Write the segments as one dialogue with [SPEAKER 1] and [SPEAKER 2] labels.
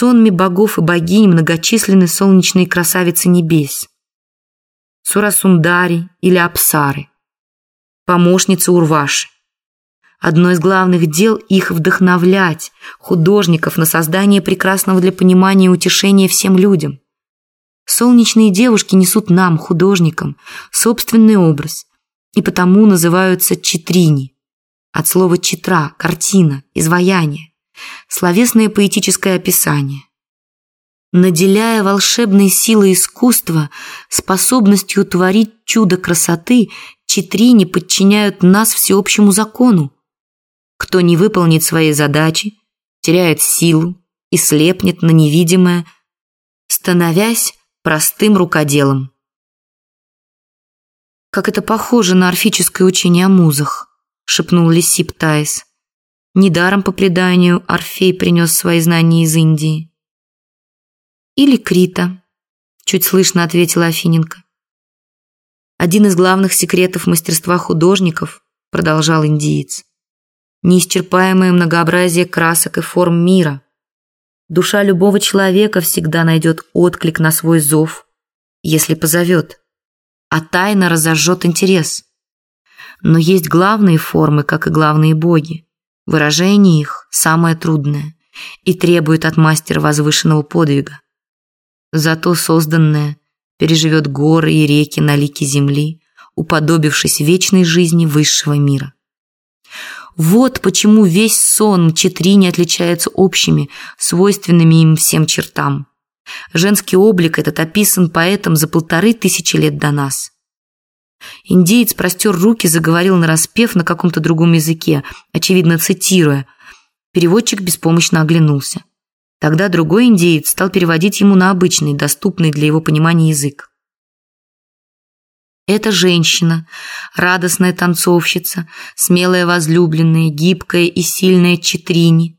[SPEAKER 1] сонме богов и богинь многочисленны солнечные красавицы небес. Сурасундари или Апсары, помощницы Урваши. Одно из главных дел их вдохновлять, художников, на создание прекрасного для понимания и утешения всем людям. Солнечные девушки несут нам, художникам, собственный образ, и потому называются читрини, от слова читра, картина, изваяние, словесное поэтическое описание. Наделяя волшебной силой искусства, способностью творить чудо красоты, читрини подчиняют нас всеобщему закону, кто не выполнит свои задачи, теряет силу и слепнет на невидимое, становясь простым рукоделом. «Как это похоже на орфическое учение о музах», — шепнул Лисип Таис. Недаром, по преданию, Орфей принес свои знания из Индии. «Или Крита», — чуть слышно ответила Афиненко. «Один из главных секретов мастерства художников», — продолжал индиец, неисчерпаемое многообразие красок и форм мира. Душа любого человека всегда найдет отклик на свой зов, если позовет, а тайна разожжет интерес. Но есть главные формы, как и главные боги. Выражение их самое трудное и требует от мастера возвышенного подвига. Зато созданное переживет горы и реки на лике земли, уподобившись вечной жизни высшего мира. Вот почему весь сон Четри не отличается общими, свойственными им всем чертам. Женский облик этот описан поэтом за полторы тысячи лет до нас. Индеец простер руки, заговорил нараспев на каком-то другом языке, очевидно цитируя. Переводчик беспомощно оглянулся. Тогда другой индеец стал переводить ему на обычный, доступный для его понимания язык. Эта женщина, радостная танцовщица, смелая возлюбленная, гибкая и сильная Читрини,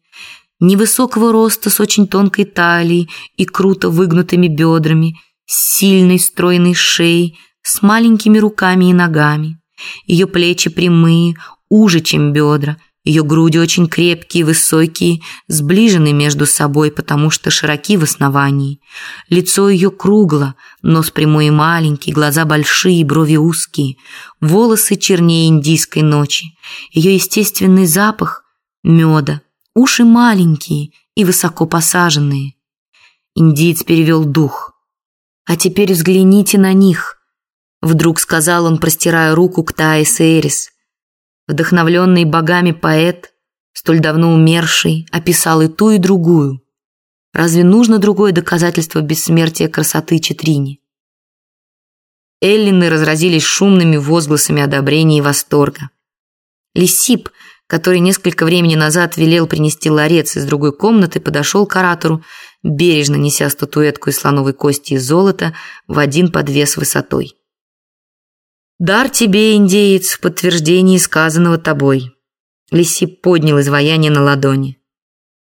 [SPEAKER 1] невысокого роста с очень тонкой талией и круто выгнутыми бедрами, с сильной стройной шеей, с маленькими руками и ногами. Ее плечи прямые, уже, чем бедра – ее груди очень крепкие, высокие, сближены между собой, потому что широки в основании. Лицо ее кругло, нос прямой и маленький, глаза большие, брови узкие, волосы чернее индийской ночи. Ее естественный запах – меда, уши маленькие и высоко посаженные. Индиец перевел дух. «А теперь взгляните на них», – вдруг сказал он, простирая руку к Таис Эрис – Вдохновленный богами поэт, столь давно умерший, описал и ту, и другую. Разве нужно другое доказательство бессмертия красоты Читрини? Эллины разразились шумными возгласами одобрения и восторга. Лисип, который несколько времени назад велел принести ларец из другой комнаты, подошел к оратору, бережно неся статуэтку из слоновой кости и золота в один подвес высотой. Дар тебе, индеец, в подтверждении сказанного тобой. Лиси поднял изваяние на ладони.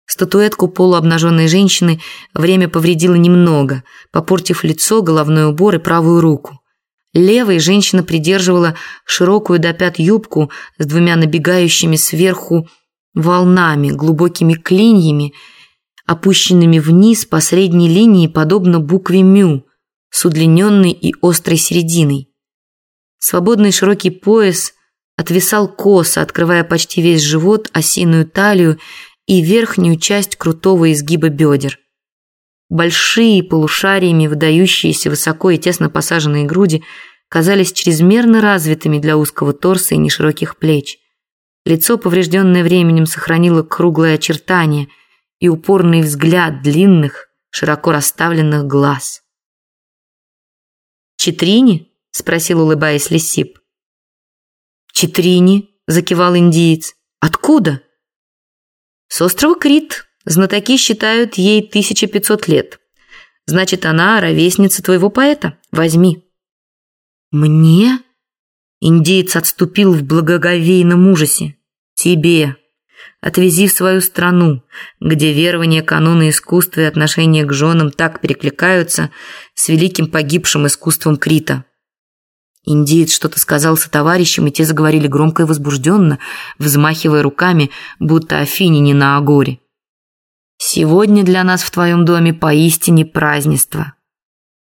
[SPEAKER 1] Статуэтку полуобнаженной женщины время повредило немного, попортив лицо, головной убор и правую руку. Левой женщина придерживала широкую до пят юбку с двумя набегающими сверху волнами, глубокими клиньями, опущенными вниз по средней линии, подобно букве «мю», с удлиненной и острой серединой. Свободный широкий пояс отвисал косо, открывая почти весь живот, осиную талию и верхнюю часть крутого изгиба бедер. Большие полушариями выдающиеся высоко и тесно посаженные груди казались чрезмерно развитыми для узкого торса и нешироких плеч. Лицо, поврежденное временем, сохранило круглое очертание и упорный взгляд длинных, широко расставленных глаз. Читрини – спросил, улыбаясь Лисип. «Читрини», – закивал индиец. «Откуда?» «С острова Крит. Знатоки считают ей 1500 лет. Значит, она ровесница твоего поэта. Возьми». «Мне?» Индиец отступил в благоговейном ужасе. «Тебе. Отвези в свою страну, где верования, каноны искусства и отношения к женам так перекликаются с великим погибшим искусством Крита». Индиец что-то сказал со товарищем, и те заговорили громко и возбужденно, взмахивая руками, будто афиняне на агоре. Сегодня для нас в твоем доме поистине празднество.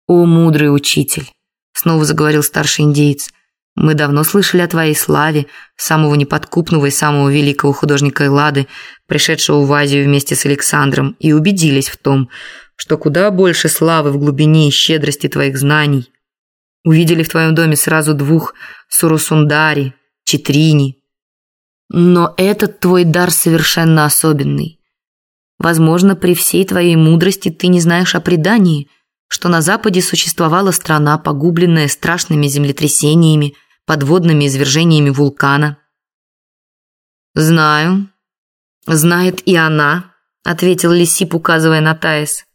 [SPEAKER 1] О, мудрый учитель, снова заговорил старший индеец. Мы давно слышали о твоей славе, самого неподкупного и самого великого художника Эллады, пришедшего в Азию вместе с Александром, и убедились в том, что куда больше славы в глубине и щедрости твоих знаний. Увидели в твоем доме сразу двух Сурусундари, Читрини. Но этот твой дар совершенно особенный. Возможно, при всей твоей мудрости ты не знаешь о предании, что на Западе существовала страна, погубленная страшными землетрясениями, подводными извержениями вулкана. «Знаю. Знает и она», — ответил Лисип, указывая на Таис.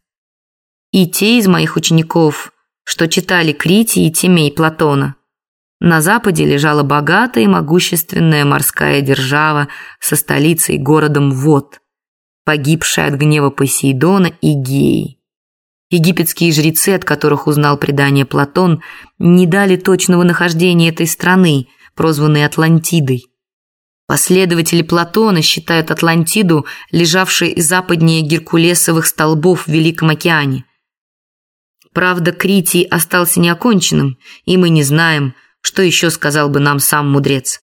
[SPEAKER 1] «И те из моих учеников, что читали Крити и Тимей Платона. На западе лежала богатая и могущественная морская держава со столицей городом Вод, погибшая от гнева Посейдона и Геи. Египетские жрецы, от которых узнал предание Платон, не дали точного нахождения этой страны, прозванной Атлантидой. Последователи Платона считают Атлантиду, лежавшей западнее Геркулесовых столбов в Великом океане. Правда, Критий остался неоконченным, и мы не знаем, что еще сказал бы нам сам мудрец.